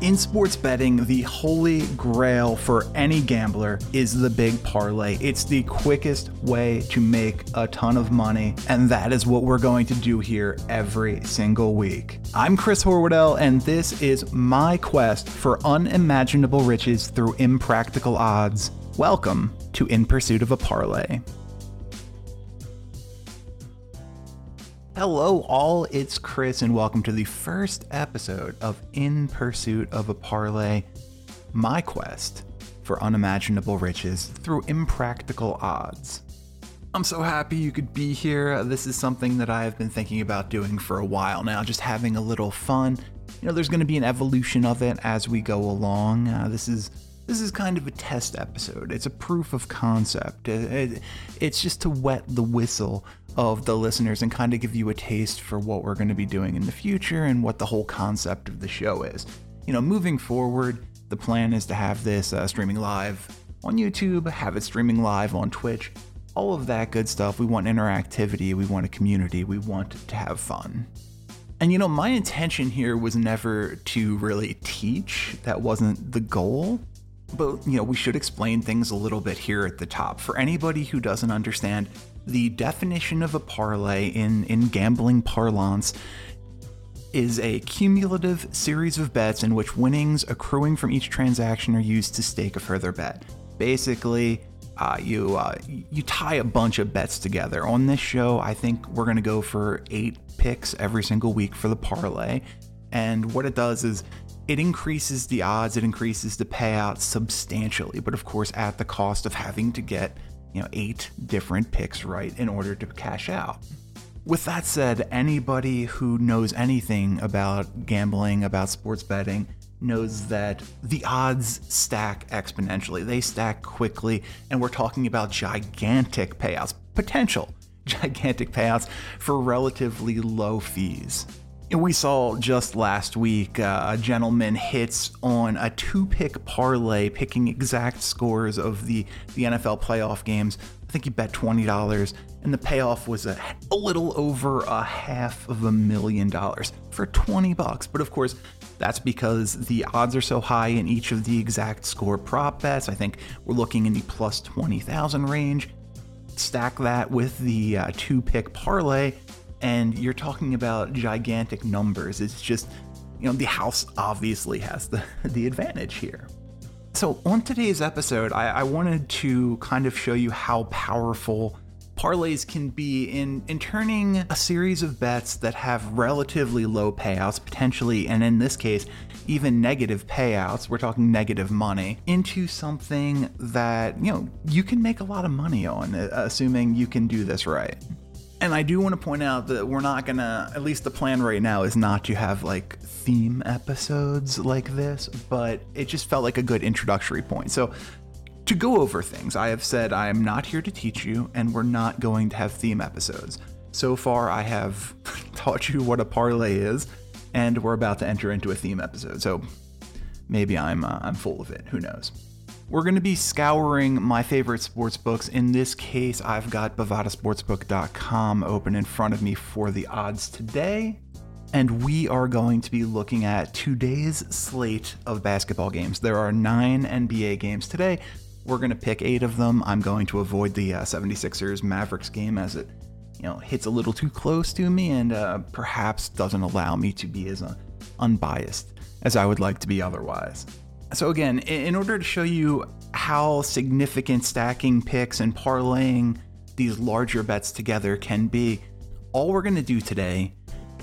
In sports betting, the holy grail for any gambler is the big parlay. It's the quickest way to make a ton of money, and that is what we're going to do here every single week. I'm Chris Horwoodell, and this is my quest for unimaginable riches through impractical odds. Welcome to In Pursuit of a Parlay. Hello, all. It's Chris, and welcome to the first episode of In Pursuit of a Parlay, my quest for unimaginable riches through impractical odds. I'm so happy you could be here. This is something that I have been thinking about doing for a while now, just having a little fun. You know, there's going to be an evolution of it as we go along. Uh, this is this is kind of a test episode. It's a proof of concept. It, it, it's just to wet the whistle of the listeners and kind of give you a taste for what we're going to be doing in the future and what the whole concept of the show is. You know, moving forward, the plan is to have this uh, streaming live on YouTube, have it streaming live on Twitch, all of that good stuff. We want interactivity, we want a community, we want to have fun. And you know, my intention here was never to really teach, that wasn't the goal. But, you know, we should explain things a little bit here at the top. For anybody who doesn't understand, the definition of a parlay in, in gambling parlance is a cumulative series of bets in which winnings accruing from each transaction are used to stake a further bet. Basically, uh, you uh, you tie a bunch of bets together. On this show, I think we're gonna go for eight picks every single week for the parlay, and what it does is it increases the odds, it increases the payout substantially, but of course at the cost of having to get, you know, eight different picks right in order to cash out. With that said, anybody who knows anything about gambling, about sports betting, knows that the odds stack exponentially. They stack quickly, and we're talking about gigantic payouts, potential gigantic payouts for relatively low fees. We saw just last week uh, a gentleman hits on a two pick parlay, picking exact scores of the, the NFL playoff games. I think he bet $20, and the payoff was a, a little over a half of a million dollars for 20 bucks. But of course, that's because the odds are so high in each of the exact score prop bets. I think we're looking in the plus 20,000 range. Stack that with the uh, two pick parlay, and you're talking about gigantic numbers. It's just, you know, the house obviously has the, the advantage here. So, on today's episode, I, I wanted to kind of show you how powerful parlays can be in, in turning a series of bets that have relatively low payouts, potentially, and in this case, even negative payouts, we're talking negative money, into something that, you know, you can make a lot of money on, uh, assuming you can do this right. And I do want to point out that we're not gonna, at least the plan right now is not to have like theme episodes like this, but it just felt like a good introductory point. So, to go over things, I have said I am not here to teach you, and we're not going to have theme episodes. So far, I have taught you what a parlay is, and we're about to enter into a theme episode. So maybe I'm uh, I'm full of it. Who knows? We're going to be scouring my favorite sports books. In this case, I've got bovadasportsbook.com open in front of me for the odds today. And we are going to be looking at today's slate of basketball games. There are nine NBA games today. We're going to pick eight of them. I'm going to avoid the uh, 76ers Mavericks game as it you know hits a little too close to me and uh, perhaps doesn't allow me to be as uh, unbiased as I would like to be otherwise. So, again, in order to show you how significant stacking picks and parlaying these larger bets together can be, all we're going to do today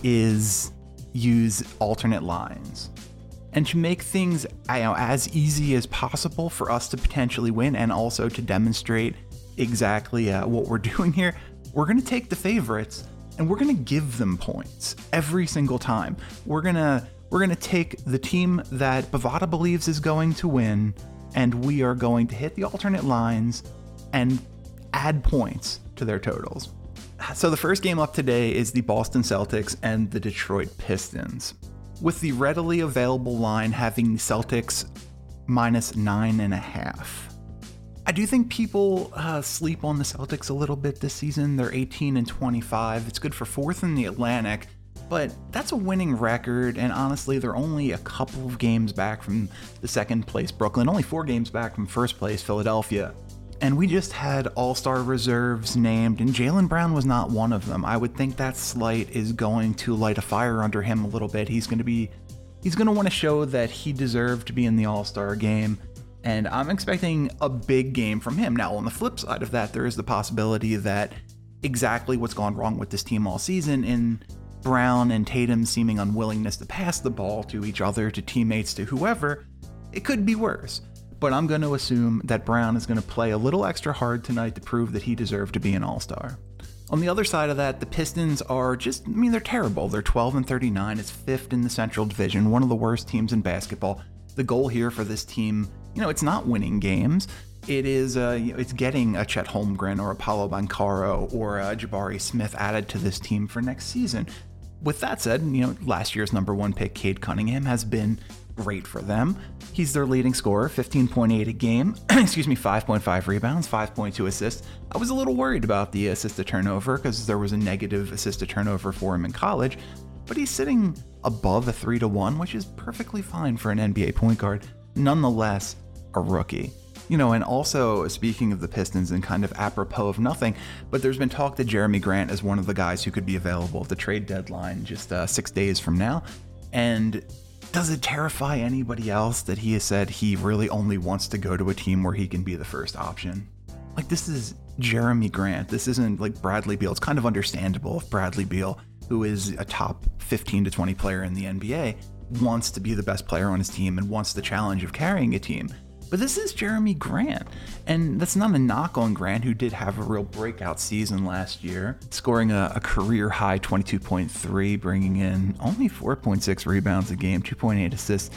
is use alternate lines. And to make things you know, as easy as possible for us to potentially win and also to demonstrate exactly uh, what we're doing here, we're going to take the favorites and we're going to give them points every single time. We're going to we're going to take the team that Bovada believes is going to win, and we are going to hit the alternate lines and add points to their totals. So the first game up today is the Boston Celtics and the Detroit Pistons. With the readily available line having the Celtics minus nine and a half. I do think people uh, sleep on the Celtics a little bit this season. They're 18 and 25. It's good for fourth in the Atlantic, But that's a winning record, and honestly, they're only a couple of games back from the second place Brooklyn, only four games back from first place Philadelphia. And we just had all star reserves named, and Jaylen Brown was not one of them. I would think that slight is going to light a fire under him a little bit. He's going to be, he's going to want to show that he deserved to be in the all star game. And I'm expecting a big game from him. Now, on the flip side of that, there is the possibility that exactly what's gone wrong with this team all season in Brown and Tatum's seeming unwillingness to pass the ball to each other, to teammates, to whoever, it could be worse. But I'm going to assume that Brown is going to play a little extra hard tonight to prove that he deserved to be an All Star. On the other side of that, the Pistons are just, I mean, they're terrible. They're 12 and 39. It's fifth in the Central Division, one of the worst teams in basketball. The goal here for this team, you know, it's not winning games. It is, uh, it's getting a Chet Holmgren or a Paolo Banchero or a Jabari Smith added to this team for next season. With that said, you know, last year's number one pick, Cade Cunningham, has been great for them. He's their leading scorer, 15.8 a game, excuse me, 5.5 rebounds, 5.2 assists. I was a little worried about the assist to turnover because there was a negative assist to turnover for him in college, but he's sitting above a 3 to 1, which is perfectly fine for an NBA point guard. Nonetheless, a rookie. You know, and also speaking of the Pistons and kind of apropos of nothing, but there's been talk that Jerami Grant is one of the guys who could be available at the trade deadline just uh, six days from now. And does it terrify anybody else that he has said he really only wants to go to a team where he can be the first option? Like, this is Jerami Grant. This isn't like Bradley Beal. It's kind of understandable if Bradley Beal, who is a top 15 to 20 player in the NBA, wants to be the best player on his team and wants the challenge of carrying a team. But this is Jerami Grant. And that's not a knock on Grant, who did have a real breakout season last year, scoring a, a career high 22.3, bringing in only 4.6 rebounds a game, 2.8 assists.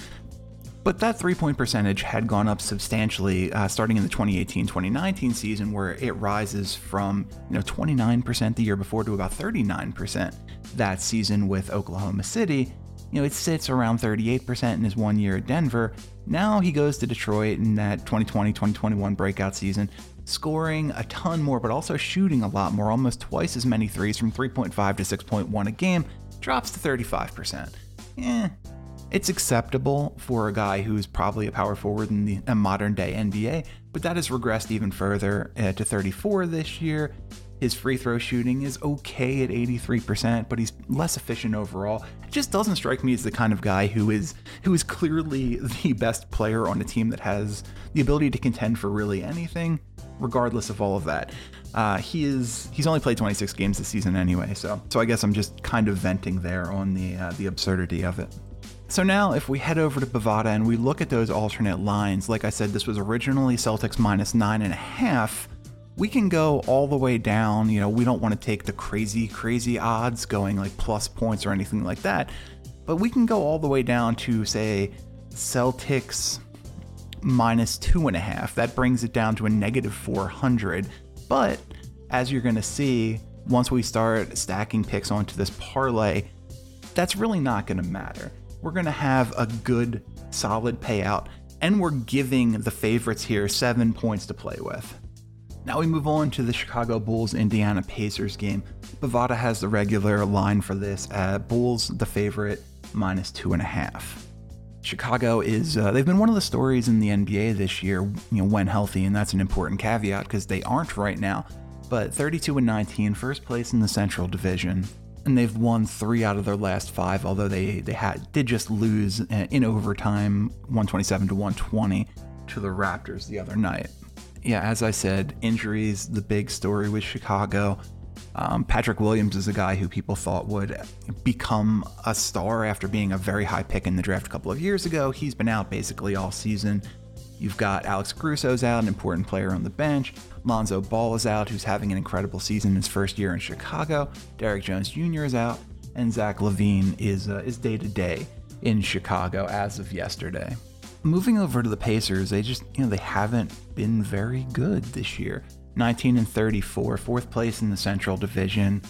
But that three point percentage had gone up substantially uh, starting in the 2018 2019 season, where it rises from you know 29% the year before to about 39% that season with Oklahoma City you know, it sits around 38% in his one year at Denver. Now he goes to Detroit in that 2020 2021 breakout season, scoring a ton more, but also shooting a lot more, almost twice as many threes from 3.5 to 6.1 a game, drops to 35%. Eh, it's acceptable for a guy who's probably a power forward in the modern day NBA, but that has regressed even further uh, to 34 this year. His free throw shooting is okay at 83%, but he's less efficient overall. It just doesn't strike me as the kind of guy who is who is clearly the best player on a team that has the ability to contend for really anything, regardless of all of that. Uh, he is he's only played 26 games this season anyway, so so I guess I'm just kind of venting there on the uh, the absurdity of it. So now, if we head over to Bovada and we look at those alternate lines, like I said, this was originally Celtics minus nine and a half we can go all the way down. You know, we don't want to take the crazy, crazy odds going like plus points or anything like that, but we can go all the way down to, say, Celtics minus two and a half. That brings it down to a negative 400. But as you're going to see, once we start stacking picks onto this parlay, that's really not going to matter. We're going to have a good, solid payout, and we're giving the favorites here seven points to play with. Now we move on to the Chicago Bulls Indiana Pacers game. Bovada has the regular line for this at Bulls the favorite minus two and a half. Chicago is uh, they've been one of the stories in the NBA this year, you know, when healthy, and that's an important caveat because they aren't right now. But 32 and 19, first place in the Central Division, and they've won three out of their last five. Although they they had did just lose uh, in overtime, 127 to 120 to the Raptors the other night yeah, as I said, injuries, the big story with Chicago. Um, Patrick Williams is a guy who people thought would become a star after being a very high pick in the draft a couple of years ago. He's been out basically all season. You've got Alex Caruso's out, an important player on the bench. Lonzo Ball is out, who's having an incredible season in his first year in Chicago. Derrick Jones Jr. is out, and Zach LaVine is uh, is day to day in Chicago as of yesterday. Moving over to the Pacers, they just, you know, they haven't been very good this year. 19 and 34, fourth place in the Central Division.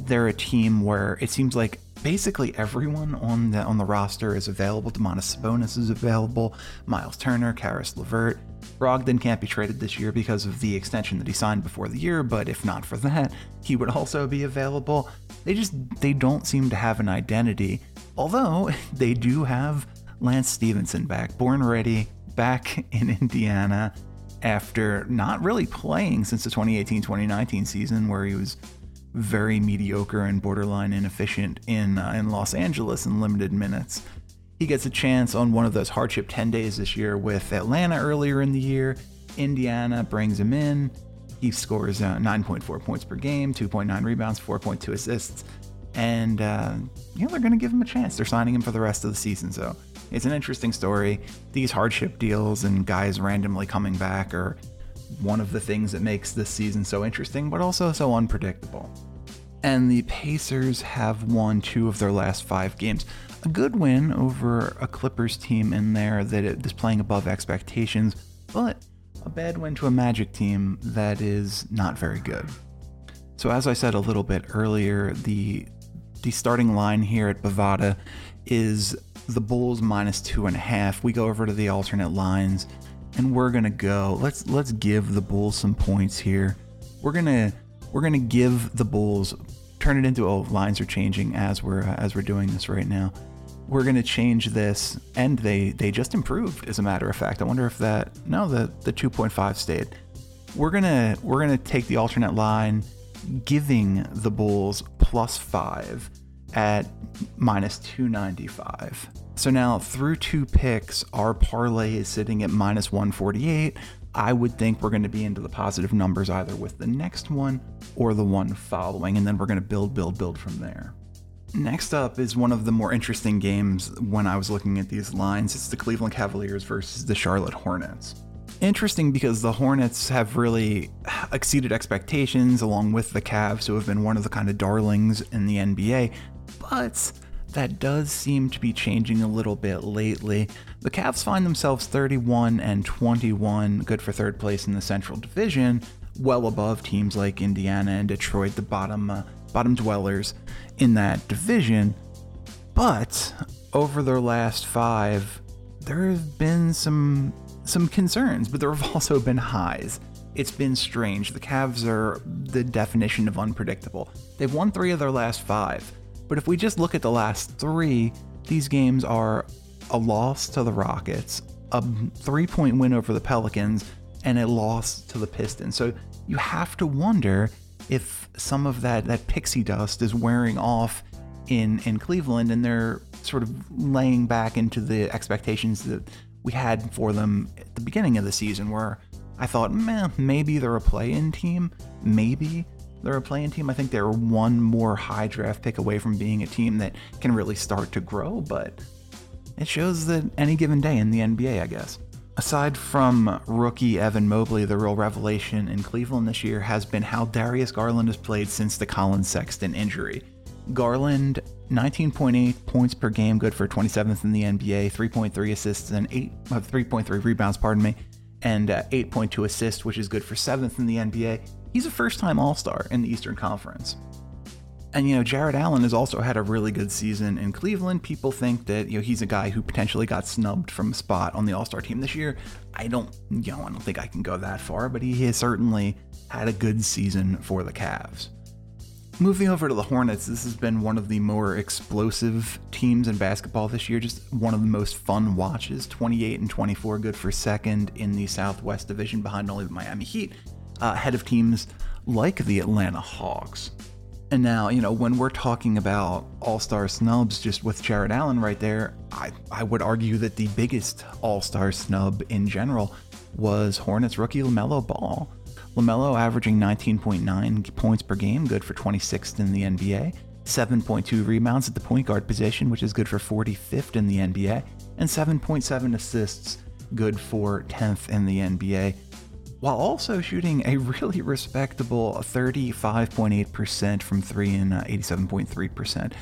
they're a team where it seems like basically everyone on the on the roster is available. Domantas Sabonis is available. Miles Turner, Caris LeVert. Brogdon can't be traded this year because of the extension that he signed before the year, but if not for that, he would also be available. They just they don't seem to have an identity. Although they do have Lance Stephenson back, born ready, back in Indiana after not really playing since the 2018-2019 season where he was very mediocre and borderline inefficient in uh, in Los Angeles in limited minutes. He gets a chance on one of those hardship 10 days this year with Atlanta earlier in the year. Indiana brings him in. He scores uh, 9.4 points per game, 2.9 rebounds, 4.2 assists, and uh, you know they're going to give him a chance. They're signing him for the rest of the season, so it's an interesting story. These hardship deals and guys randomly coming back are one of the things that makes this season so interesting, but also so unpredictable. And the Pacers have won two of their last five games. A good win over a Clippers team in there that is playing above expectations, but a bad win to a Magic team that is not very good. So, as I said a little bit earlier, the the starting line here at Bovada is the Bulls minus two and a half. We go over to the alternate lines and we're gonna go. Let's let's give the Bulls some points here. We're gonna we're gonna give the Bulls turn it into oh lines are changing as we're uh, as we're doing this right now. We're gonna change this, and they they just improved. As a matter of fact, I wonder if that no the the 2.5 stayed. We're gonna we're gonna take the alternate line, giving the Bulls plus five at minus 295. So now through two picks, our parlay is sitting at minus 148. I would think we're going to be into the positive numbers either with the next one or the one following, and then we're going to build, build, build from there. Next up is one of the more interesting games when I was looking at these lines. It's the Cleveland Cavaliers versus the Charlotte Hornets. Interesting because the Hornets have really exceeded expectations along with the Cavs, who have been one of the kind of darlings in the NBA. But that does seem to be changing a little bit lately. The Cavs find themselves 31 and 21, good for third place in the Central Division, well above teams like Indiana and Detroit, the bottom uh, bottom dwellers in that division. But over their last 5, there have been some some concerns, but there have also been highs. It's been strange. The Cavs are the definition of unpredictable. They've won 3 of their last 5 but if we just look at the last three, these games are a loss to the Rockets, a three point win over the Pelicans, and a loss to the Pistons. So you have to wonder if some of that, that pixie dust is wearing off in, in Cleveland and they're sort of laying back into the expectations that we had for them at the beginning of the season, where I thought, man, maybe they're a play in team, maybe they're a playing team. I think they're one more high draft pick away from being a team that can really start to grow, but it shows that any given day in the NBA, I guess. Aside from rookie Evan Mobley, the real revelation in Cleveland this year has been how Darius Garland has played since the Collin Sexton injury. Garland, 19.8 points per game, good for 27th in the NBA, 3.3 assists and 8 uh, 3.3 rebounds, pardon me, and uh, 8.2 assists, which is good for 7th in the NBA he's a first time All Star in the Eastern Conference. And, you know, Jarrett Allen has also had a really good season in Cleveland. People think that, you know, he's a guy who potentially got snubbed from a spot on the All Star team this year. I don't, you know, I don't think I can go that far, but he has certainly had a good season for the Cavs. Moving over to the Hornets, this has been one of the more explosive teams in basketball this year. Just one of the most fun watches. 28 and 24, good for second in the Southwest Division behind only the Miami Heat uh, ahead of teams like the Atlanta Hawks. And now, you know, when we're talking about all star snubs, just with Jarrett Allen right there, I, I would argue that the biggest all star snub in general was Hornets rookie LaMelo Ball. LaMelo averaging 19.9 points per game, good for 26th in the NBA, 7.2 rebounds at the point guard position, which is good for 45th in the NBA, and 7.7 assists, good for 10th in the NBA while also shooting a really respectable 35.8% from three and 87.3% uh,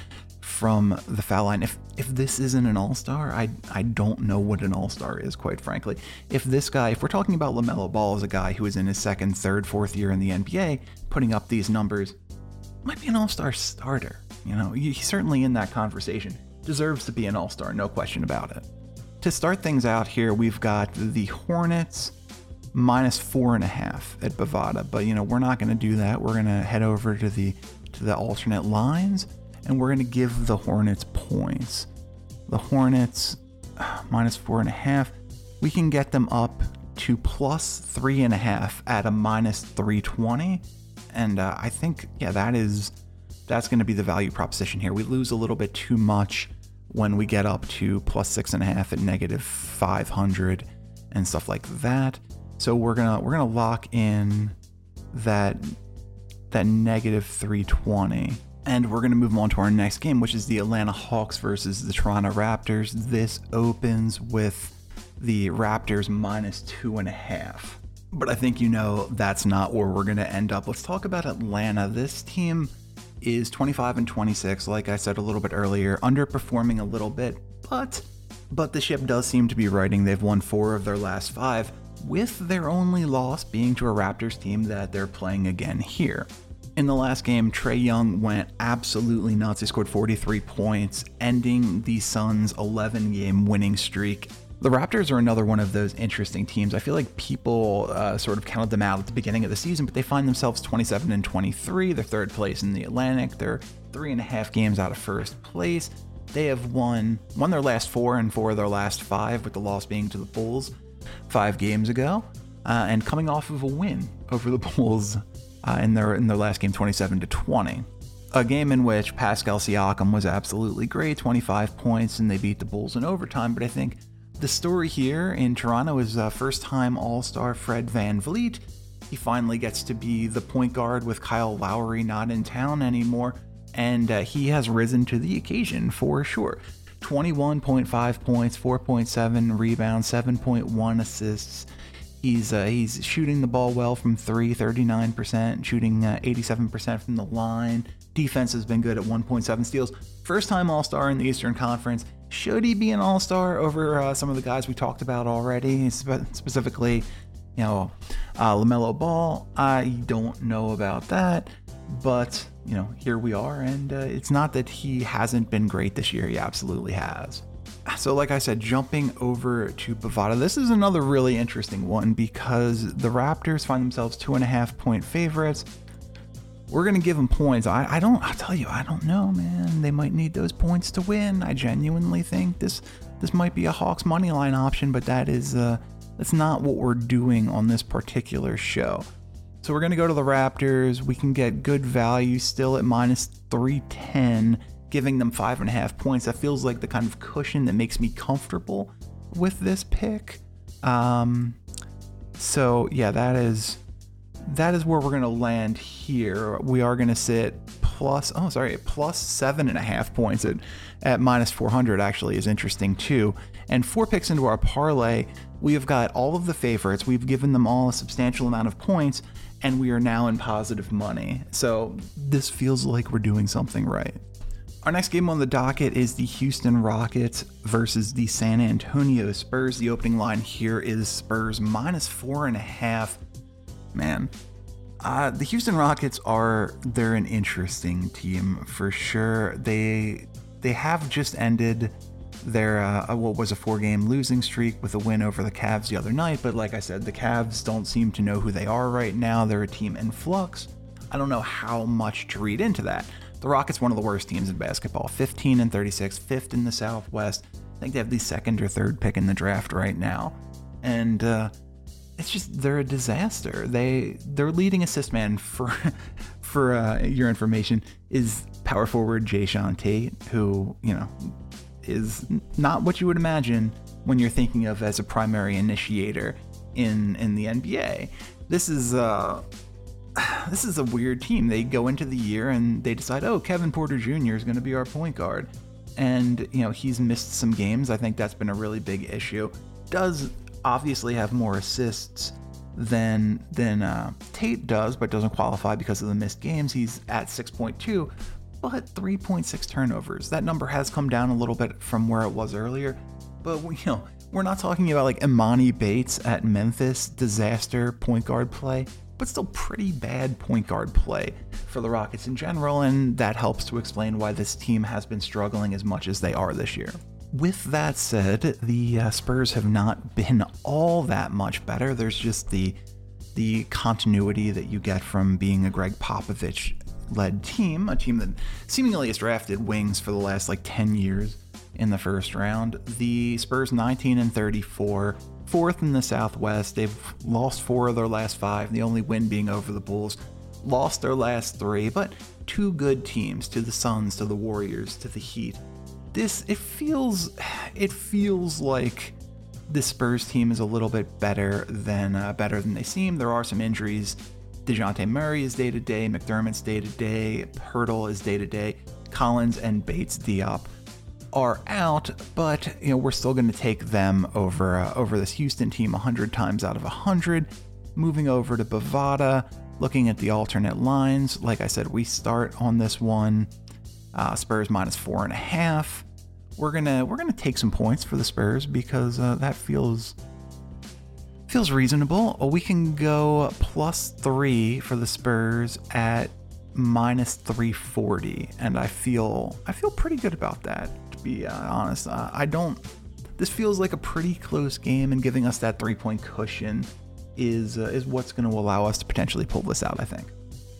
from the foul line. If if this isn't an all-star, I I don't know what an all-star is, quite frankly. If this guy, if we're talking about LaMelo Ball as a guy who is in his second, third, fourth year in the NBA, putting up these numbers, might be an all star starter. You know, he's certainly in that conversation. Deserves to be an all star, no question about it. To start things out here, we've got the Hornets minus four and a half at Bovada, but you know we're not going to do that. We're going to head over to the to the alternate lines, and we're going to give the Hornets points. The Hornets minus four and a half. We can get them up to plus three and a half at a minus 320. And uh, I think, yeah, that is that's going to be the value proposition here. We lose a little bit too much when we get up to plus six and a half at negative 500 and stuff like that. So we're gonna we're gonna lock in that that negative 320. And we're going to move on to our next game, which is the Atlanta Hawks versus the Toronto Raptors. This opens with the Raptors minus two and a half. But I think you know that's not where we're going to end up. Let's talk about Atlanta. This team is 25 and 26, like I said a little bit earlier, underperforming a little bit, but but the ship does seem to be riding. They've won 4 of their last 5, with their only loss being to a Raptors team that they're playing again here. In the last game, Trae Young went absolutely nuts. He scored 43 points, ending the Suns' 11 game winning streak the Raptors are another one of those interesting teams. I feel like people uh, sort of counted them out at the beginning of the season, but they find themselves 27 and 23. They're third place in the Atlantic. They're three and a half games out of first place. They have won won their last four and four of their last five, with the loss being to the Bulls five games ago, uh, and coming off of a win over the Bulls uh, in their in their last game, 27 to 20 a game in which Pascal Siakam was absolutely great, 25 points, and they beat the Bulls in overtime. But I think the story here in Toronto is uh, first time All Star Fred Van VanVleet. He finally gets to be the point guard with Kyle Lowry not in town anymore, and uh, he has risen to the occasion for sure. 21.5 points, 4.7 rebounds, 7.1 assists. He's uh, he's shooting the ball well from three, 39%, shooting 87% uh, from the line. Defense has been good at 1.7 steals. First time All Star in the Eastern Conference. Should he be an all star over uh, some of the guys we talked about already? Spe- specifically, you know, uh, LaMelo Ball. I don't know about that, but, you know, here we are. And uh, it's not that he hasn't been great this year, he absolutely has. So, like I said, jumping over to Bovada, this is another really interesting one because the Raptors find themselves two and a half point favorites we're gonna give them points. I, I don't. I'll tell you, I don't know, man. They might need those points to win. I genuinely think this this might be a Hawks money line option, but that is uh, that's not what we're doing on this particular show. So we're gonna go to the Raptors. We can get good value still at minus three ten, giving them five and a half points. That feels like the kind of cushion that makes me comfortable with this pick. Um, so yeah, that is that is where we're going to land here. We are going to sit plus, oh, sorry, plus seven and a half points at, at minus 400 actually is interesting too. And four picks into our parlay, we have got all of the favorites. We've given them all a substantial amount of points, and we are now in positive money. So this feels like we're doing something right. Our next game on the docket is the Houston Rockets versus the San Antonio Spurs. The opening line here is Spurs minus four and a half man. Uh, the Houston Rockets are they're an interesting team for sure. They they have just ended their uh, what was a four-game losing streak with a win over the Cavs the other night. But like I said, the Cavs don't seem to know who they are right now. They're a team in flux. I don't know how much to read into that. The Rockets, one of the worst teams in basketball, 15 and 36, fifth in the Southwest. I think they have the second or third pick in the draft right now, and uh, it's just they're a disaster. They their leading assist man for for uh, your information is power forward Jae'Sean Tate, who you know is not what you would imagine when you're thinking of as a primary initiator in in the NBA. This is uh this is a weird team. They go into the year and they decide, oh, Kevin Porter Jr. is going to be our point guard, and you know he's missed some games. I think that's been a really big issue. Does obviously have more assists than than uh, Tate does, but doesn't qualify because of the missed games. He's at 6.2, but 3.6 turnovers. That number has come down a little bit from where it was earlier, but you know we're not talking about like Emoni Bates at Memphis disaster point guard play. But still pretty bad point guard play for the Rockets in general, and that helps to explain why this team has been struggling as much as they are this year. With that said, the uh, Spurs have not been all that much better. There's just the the continuity that you get from being a Gregg Popovich led team, a team that seemingly has drafted wings for the last like 10 years in the first round. The Spurs 19 and 34, fourth in the Southwest. They've lost four of their last five, the only win being over the Bulls. Lost their last three, but two good teams to the Suns, to the Warriors, to the Heat. This it feels it feels like the Spurs team is a little bit better than uh, better than they seem. There are some injuries. Dejounte Murray is day to day. McDermott's day to day. Poeltl is day to day. Collins and Bates Diop are out, but you know we're still going to take them over uh, over this Houston team 100 times out of 100. Moving over to Bovada, looking at the alternate lines. Like I said, we start on this one. Uh, Spurs minus four and a half. We're gonna we're gonna take some points for the Spurs because uh, that feels feels reasonable. We can go plus three for the Spurs at minus 340, and I feel I feel pretty good about that. Be uh, honest, uh, I don't. This feels like a pretty close game, and giving us that three point cushion is uh, is what's going to allow us to potentially pull this out. I think.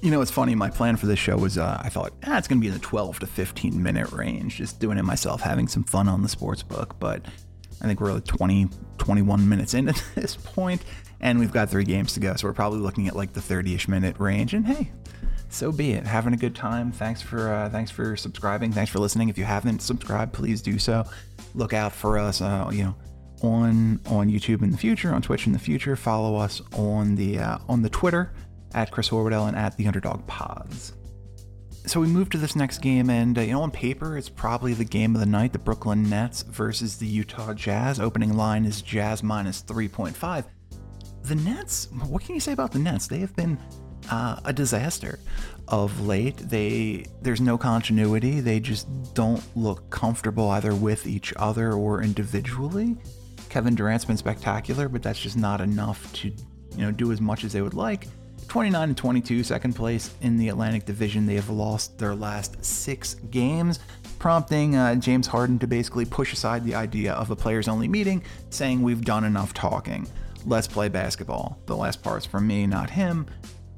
You know, it's funny. My plan for this show was uh, I thought, ah, it's going to be in the 12 to 15 minute range, just doing it myself, having some fun on the sports book. But I think we're like 20, 21 minutes in at this point, and we've got three games to go. So we're probably looking at like the 30 ish minute range. And hey, so be it. Having a good time. Thanks for uh, thanks for subscribing. Thanks for listening. If you haven't subscribed, please do so. Look out for us. Uh, you know, on on YouTube in the future, on Twitch in the future. Follow us on the uh, on the Twitter at Chris Horwoodell and at the Underdog Pods. So we move to this next game, and uh, you know, on paper, it's probably the game of the night: the Brooklyn Nets versus the Utah Jazz. Opening line is Jazz minus 3.5. The Nets. What can you say about the Nets? They have been uh, a disaster of late. They there's no continuity. They just don't look comfortable either with each other or individually. Kevin Durant's been spectacular, but that's just not enough to you know do as much as they would like. 29 and 22, second place in the Atlantic Division. They have lost their last six games, prompting uh, James Harden to basically push aside the idea of a players only meeting, saying, We've done enough talking. Let's play basketball. The last part's from me, not him.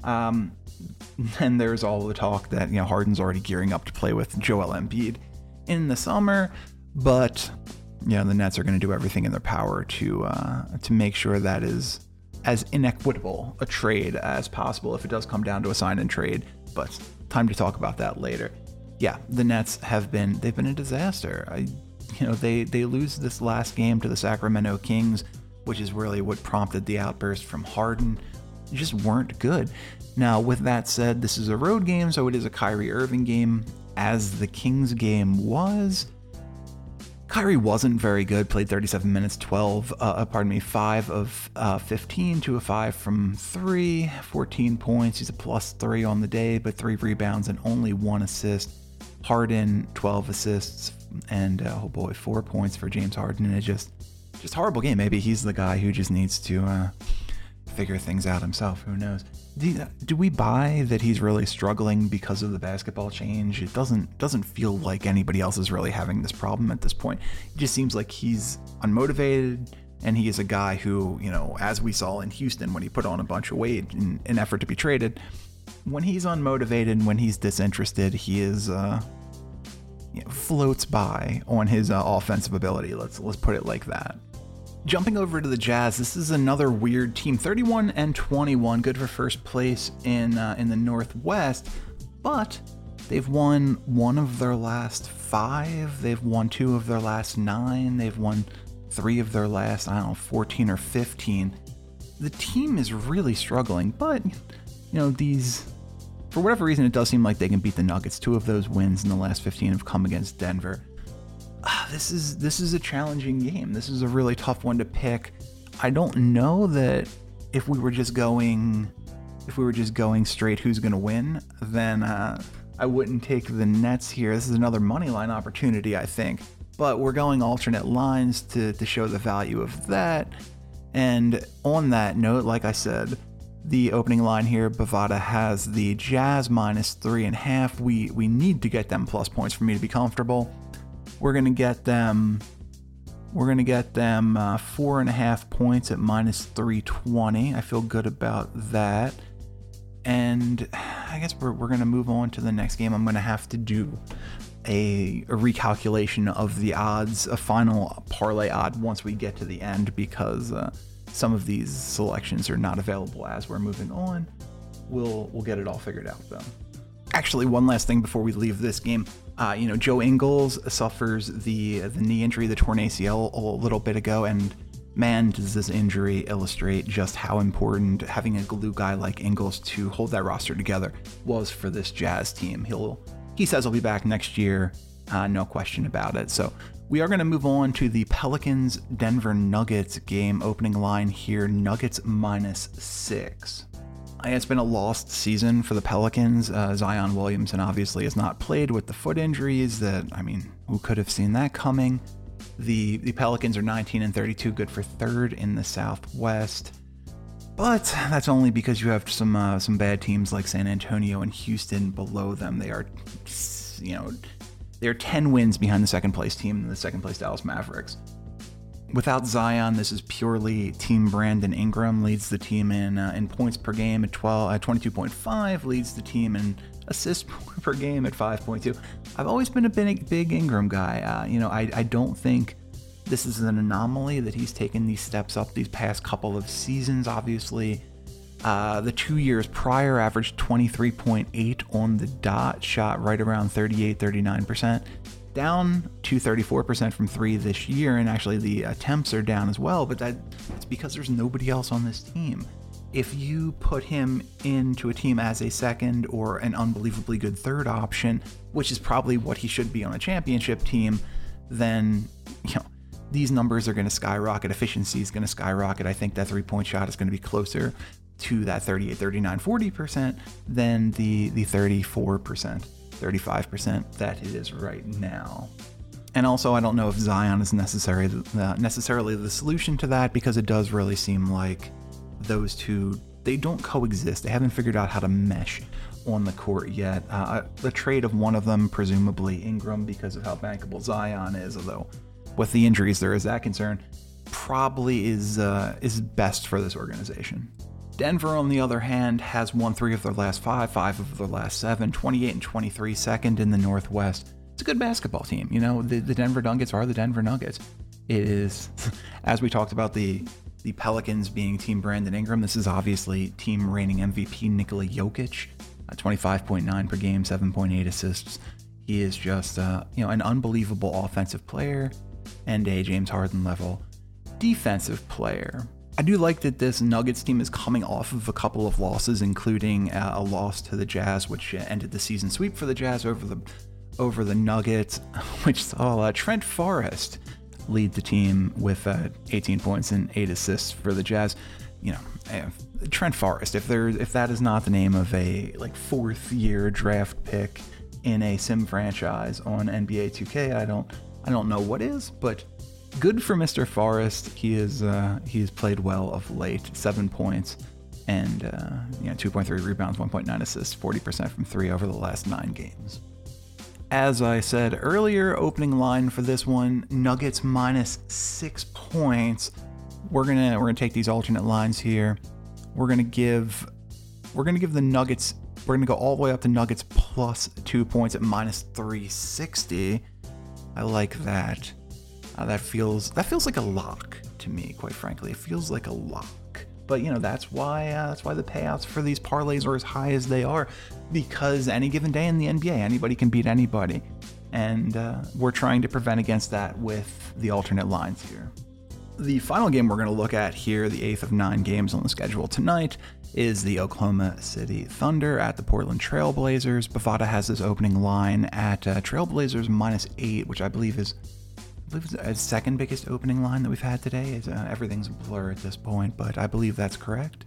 Um, and there's all the talk that, you know, Harden's already gearing up to play with Joel Embiid in the summer, but, you know, the Nets are going to do everything in their power to, uh, to make sure that is as inequitable a trade as possible if it does come down to a sign and trade. But time to talk about that later. Yeah, the Nets have been they've been a disaster. I, you know, they they lose this last game to the Sacramento Kings, which is really what prompted the outburst from Harden. Just weren't good. Now, with that said, this is a road game, so it is a Kyrie Irving game, as the Kings game was. Kyrie wasn't very good, played 37 minutes, 12, uh, uh, pardon me, 5 of uh, 15, 2 of 5 from 3, 14 points. He's a plus 3 on the day, but 3 rebounds and only 1 assist. Harden, 12 assists, and uh, oh boy, 4 points for James Harden. And it just, just horrible game. Maybe he's the guy who just needs to uh, figure things out himself. Who knows? Do, do we buy that he's really struggling because of the basketball change? It doesn't doesn't feel like anybody else is really having this problem at this point. It just seems like he's unmotivated and he is a guy who, you know, as we saw in Houston when he put on a bunch of weight in an effort to be traded, when he's unmotivated, and when he's disinterested, he is uh, you know, floats by on his uh, offensive ability. Let's let's put it like that. Jumping over to the Jazz, this is another weird team. 31 and 21, good for first place in uh, in the Northwest, but they've won one of their last five. They've won two of their last nine. They've won three of their last, I don't know, 14 or 15. The team is really struggling, but you know these. For whatever reason, it does seem like they can beat the Nuggets. Two of those wins in the last 15 have come against Denver. This is this is a challenging game. This is a really tough one to pick. I don't know that if we were just going if we were just going straight who's going to win, then uh, I wouldn't take the Nets here. This is another money line opportunity, I think. But we're going alternate lines to, to show the value of that. And on that note, like I said, the opening line here. Bovada has the Jazz minus three and a half. We we need to get them plus points for me to be comfortable. We're gonna get them. We're gonna get them uh, four and a half points at minus three twenty. I feel good about that. And I guess we're, we're gonna move on to the next game. I'm gonna have to do a, a recalculation of the odds, a final parlay odd once we get to the end because. Uh, some of these selections are not available as we're moving on. We'll we'll get it all figured out though. Actually, one last thing before we leave this game. Uh, you know, Joe Ingles suffers the the knee injury, the torn ACL, a little bit ago, and man, does this injury illustrate just how important having a glue guy like Ingles to hold that roster together was for this Jazz team. He'll he says he'll be back next year, uh, no question about it. So we are going to move on to the Pelicans Denver Nuggets game opening line here Nuggets minus six. It's been a lost season for the Pelicans. Uh, Zion Williamson obviously has not played with the foot injuries that, I mean, who could have seen that coming? The, the Pelicans are 19 and 32, good for third in the Southwest. But that's only because you have some uh, some bad teams like San Antonio and Houston below them. They are, you know, they're 10 wins behind the second place team, the second place Dallas Mavericks. Without Zion, this is purely Team Brandon Ingram leads the team in uh, in points per game at 12 at 22.5, leads the team in assists per game at 5.2. I've always been a big big Ingram guy. Uh, you know, I I don't think this is an anomaly that he's taken these steps up these past couple of seasons. Obviously, uh, the two years prior averaged 23.8 on the dot, shot right around 38, 39%, down to 34% from three this year. And actually, the attempts are down as well, but that's because there's nobody else on this team. If you put him into a team as a second or an unbelievably good third option, which is probably what he should be on a championship team, then, you know, these numbers are going to skyrocket. Efficiency is going to skyrocket. I think that three point shot is going to be closer to that 38, 39, 40% than the, the 34%, 35% that it is right now. And also, I don't know if Zion is necessary, uh, necessarily the solution to that because it does really seem like those two they don't coexist. They haven't figured out how to mesh on the court yet. Uh, the trade of one of them, presumably Ingram, because of how bankable Zion is, although with the injuries there is that concern, probably is uh, is best for this organization. Denver, on the other hand, has won three of their last five, five of their last seven, 28 and 23, second in the Northwest. It's a good basketball team. You know, the, the Denver Nuggets are the Denver Nuggets. It is, as we talked about the the Pelicans being Team Brandon Ingram. This is obviously Team reigning MVP Nikola Jokic, uh, 25.9 per game, 7.8 assists. He is just, uh, you know, an unbelievable offensive player and a James Harden level defensive player. I do like that this Nuggets team is coming off of a couple of losses, including uh, a loss to the Jazz, which ended the season sweep for the Jazz over the over the Nuggets, which saw uh, Trent Forrest lead the team with uh, 18 points and eight assists for the Jazz. You know, eh, Trent Forrest. If there, if that is not the name of a like fourth year draft pick in a sim franchise on NBA 2K, I don't, I don't know what is, but good for Mr. Forrest. He is uh, he has played well of late. Seven points and uh, you know 2.3 rebounds, 1.9 assists, 40% from three over the last nine games. As I said earlier, opening line for this one: Nuggets minus six points. We're gonna we're gonna take these alternate lines here. We're gonna give we're gonna give the Nuggets. We're gonna go all the way up to Nuggets plus two points at minus 360. I like that. Uh, that feels that feels like a lock to me, quite frankly. It feels like a lock. But you know that's why uh, that's why the payouts for these parlays are as high as they are, because any given day in the NBA, anybody can beat anybody, and uh, we're trying to prevent against that with the alternate lines here. The final game we're going to look at here, the eighth of nine games on the schedule tonight, is the Oklahoma City Thunder at the Portland Trailblazers. Bovada has this opening line at uh, Trailblazers minus eight, which I believe is I believe it's the second biggest opening line that we've had today. Is uh, everything's a blur at this point, but I believe that's correct.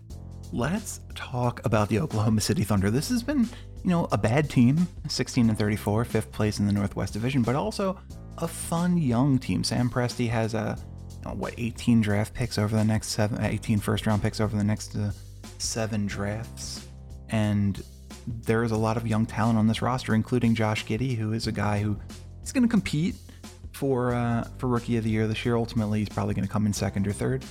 Let's talk about the Oklahoma City Thunder. This has been, you know, a bad team, 16 and 34, fifth place in the Northwest Division, but also a fun young team. Sam Presti has a uh, what 18 draft picks over the next seven, 18 first round picks over the next uh, seven drafts, and there's a lot of young talent on this roster, including Josh Giddey, who is a guy who is going to compete for uh, for Rookie of the Year this year. Ultimately, he's probably going to come in second or third.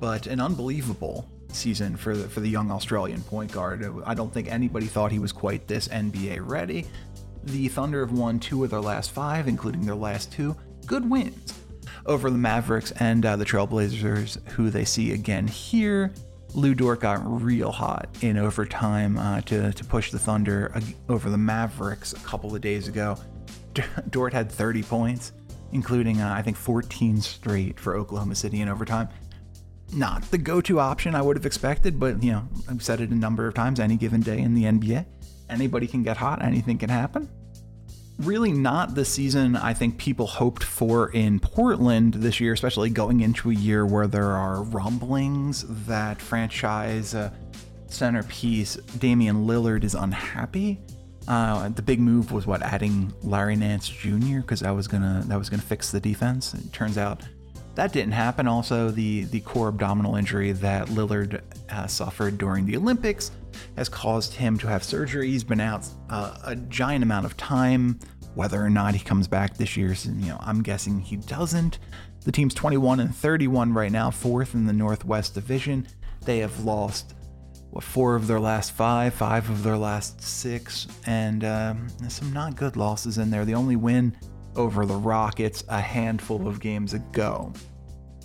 But an unbelievable season for the, for the young Australian point guard. I don't think anybody thought he was quite this NBA ready. The Thunder have won two of their last five, including their last two good wins over the Mavericks and uh, the Trailblazers, who they see again here. Lu Dort got real hot in overtime uh, to, to push the Thunder over the Mavericks a couple of days ago. Dort had 30 points, including, uh, I think, 14 straight for Oklahoma City in overtime. Not the go to option I would have expected, but, you know, I've said it a number of times any given day in the NBA. Anybody can get hot, anything can happen really not the season I think people hoped for in Portland this year, especially going into a year where there are rumblings that franchise uh, centerpiece Damian Lillard is unhappy. Uh, the big move was what adding Larry Nance Jr. because that was gonna that was gonna fix the defense. It turns out that didn't happen. Also, the the core abdominal injury that Lillard uh, suffered during the Olympics has caused him to have surgery. He's been out uh, a giant amount of time. Whether or not he comes back this year, you know, I'm guessing he doesn't. The team's 21 and 31 right now, fourth in the Northwest Division. They have lost what four of their last five, five of their last six, and um, some not good losses in there. The only win over the Rockets a handful of games ago.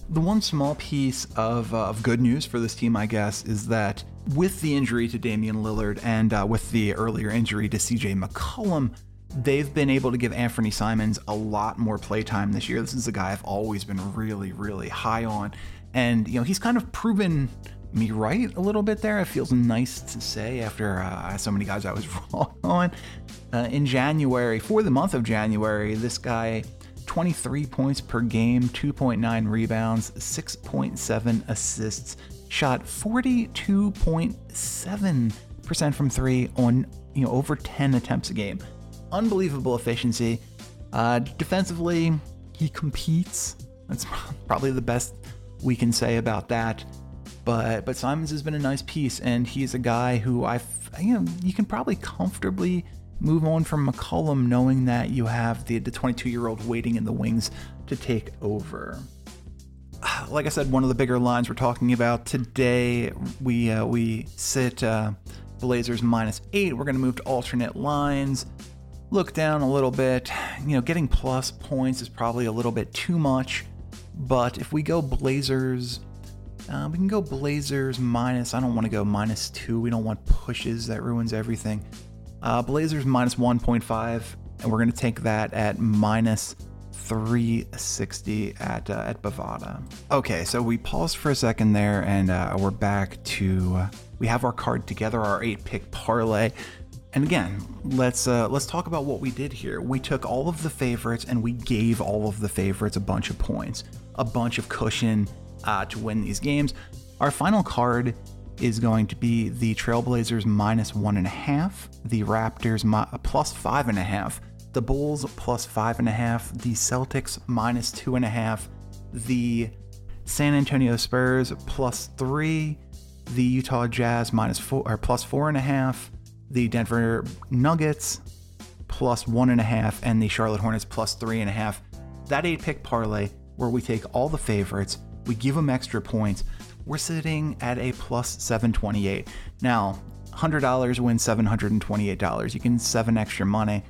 The one small piece of, uh, of good news for this team, I guess, is that with the injury to Damian Lillard and uh, with the earlier injury to CJ McCollum, they've been able to give Anfernee Simons a lot more playtime this year. This is a guy I've always been really, really high on. And, you know, he's kind of proven me right a little bit there. It feels nice to say after uh, so many guys I was wrong on. Uh, in January, for the month of January, this guy 23 points per game, 2.9 rebounds, 6.7 assists, shot 42.7% from 3 on, you know, over 10 attempts a game. Unbelievable efficiency. Uh, defensively, he competes. That's probably the best we can say about that. But but Simons has been a nice piece, and he's a guy who I, you know, you can probably comfortably move on from McCollum knowing that you have the, the 22 year old waiting in the wings to take over. Like I said, one of the bigger lines we're talking about today, we uh, we sit uh, Blazers minus eight. We're going to move to alternate lines. Look down a little bit. You know, getting plus points is probably a little bit too much. But if we go Blazers, uh, we can go Blazers minus. I don't want to go minus two. We don't want pushes. That ruins everything. Uh, Blazers minus 1.5, and we're going to take that at minus 360 at uh, at Bovada. Okay, so we paused for a second there, and uh, we're back to uh, we have our card together, our eight pick parlay. And again, let's uh, let's talk about what we did here. We took all of the favorites and we gave all of the favorites a bunch of points, a bunch of cushion uh, to win these games. Our final card is going to be the Trailblazers minus one and a half, the Raptors mi- plus five and a half, the Bulls plus five and a half, the Celtics minus two and a half, the San Antonio Spurs plus three, the Utah Jazz minus four or plus four and a half, the Denver Nuggets plus one and a half, and the Charlotte Hornets plus three and a half. That eight pick parlay where we take all the favorites, we give them extra points, we're sitting at a plus 728. Now, $100 wins $728. You can seven extra money,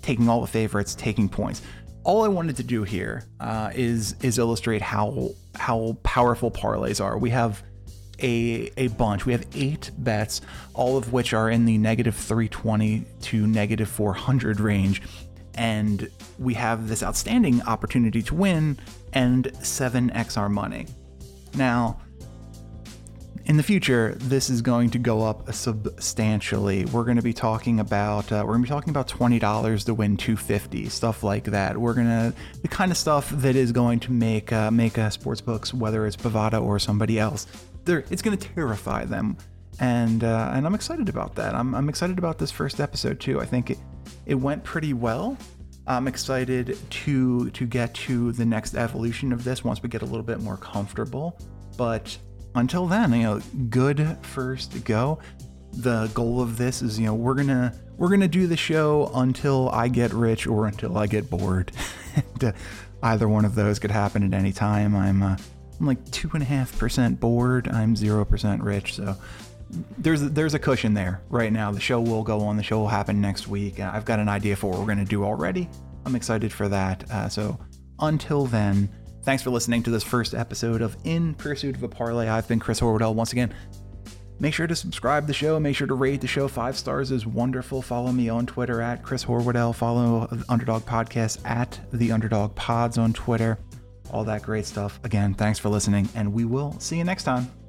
taking all the favorites, taking points. All I wanted to do here uh, is is illustrate how how powerful parlays are. We have a a bunch. We have eight bets, all of which are in the negative 320 to negative 400 range, and we have this outstanding opportunity to win and seven XR money. Now, in the future, this is going to go up substantially. We're going to be talking about uh, we're going to be talking about twenty dollars to win two fifty, stuff like that. We're gonna the kind of stuff that is going to make uh, make uh, sports books, whether it's Bovada or somebody else, it's going to terrify them, and uh, and I'm excited about that. I'm I'm excited about this first episode too. I think it it went pretty well. I'm excited to to get to the next evolution of this once we get a little bit more comfortable, but until then, you know, good first go. The goal of this is, you know, we're gonna we're gonna do the show until I get rich or until I get bored. and, uh, either one of those could happen at any time. I'm uh, I'm like two and a half percent bored. I'm zero percent rich, so there's there's a cushion there right now. The show will go on. The show will happen next week. I've got an idea for what we're gonna do already. I'm excited for that. Uh, so until then, thanks for listening to this first episode of In Pursuit of a Parlay. I've been Chris Horwoodell once again. Make sure to subscribe to the show. Make sure to rate the show. Five stars is wonderful. Follow me on Twitter at Chris Horwoodell. Follow the Underdog Podcast at The Underdog Pods on Twitter. All that great stuff. Again, thanks for listening, and we will see you next time.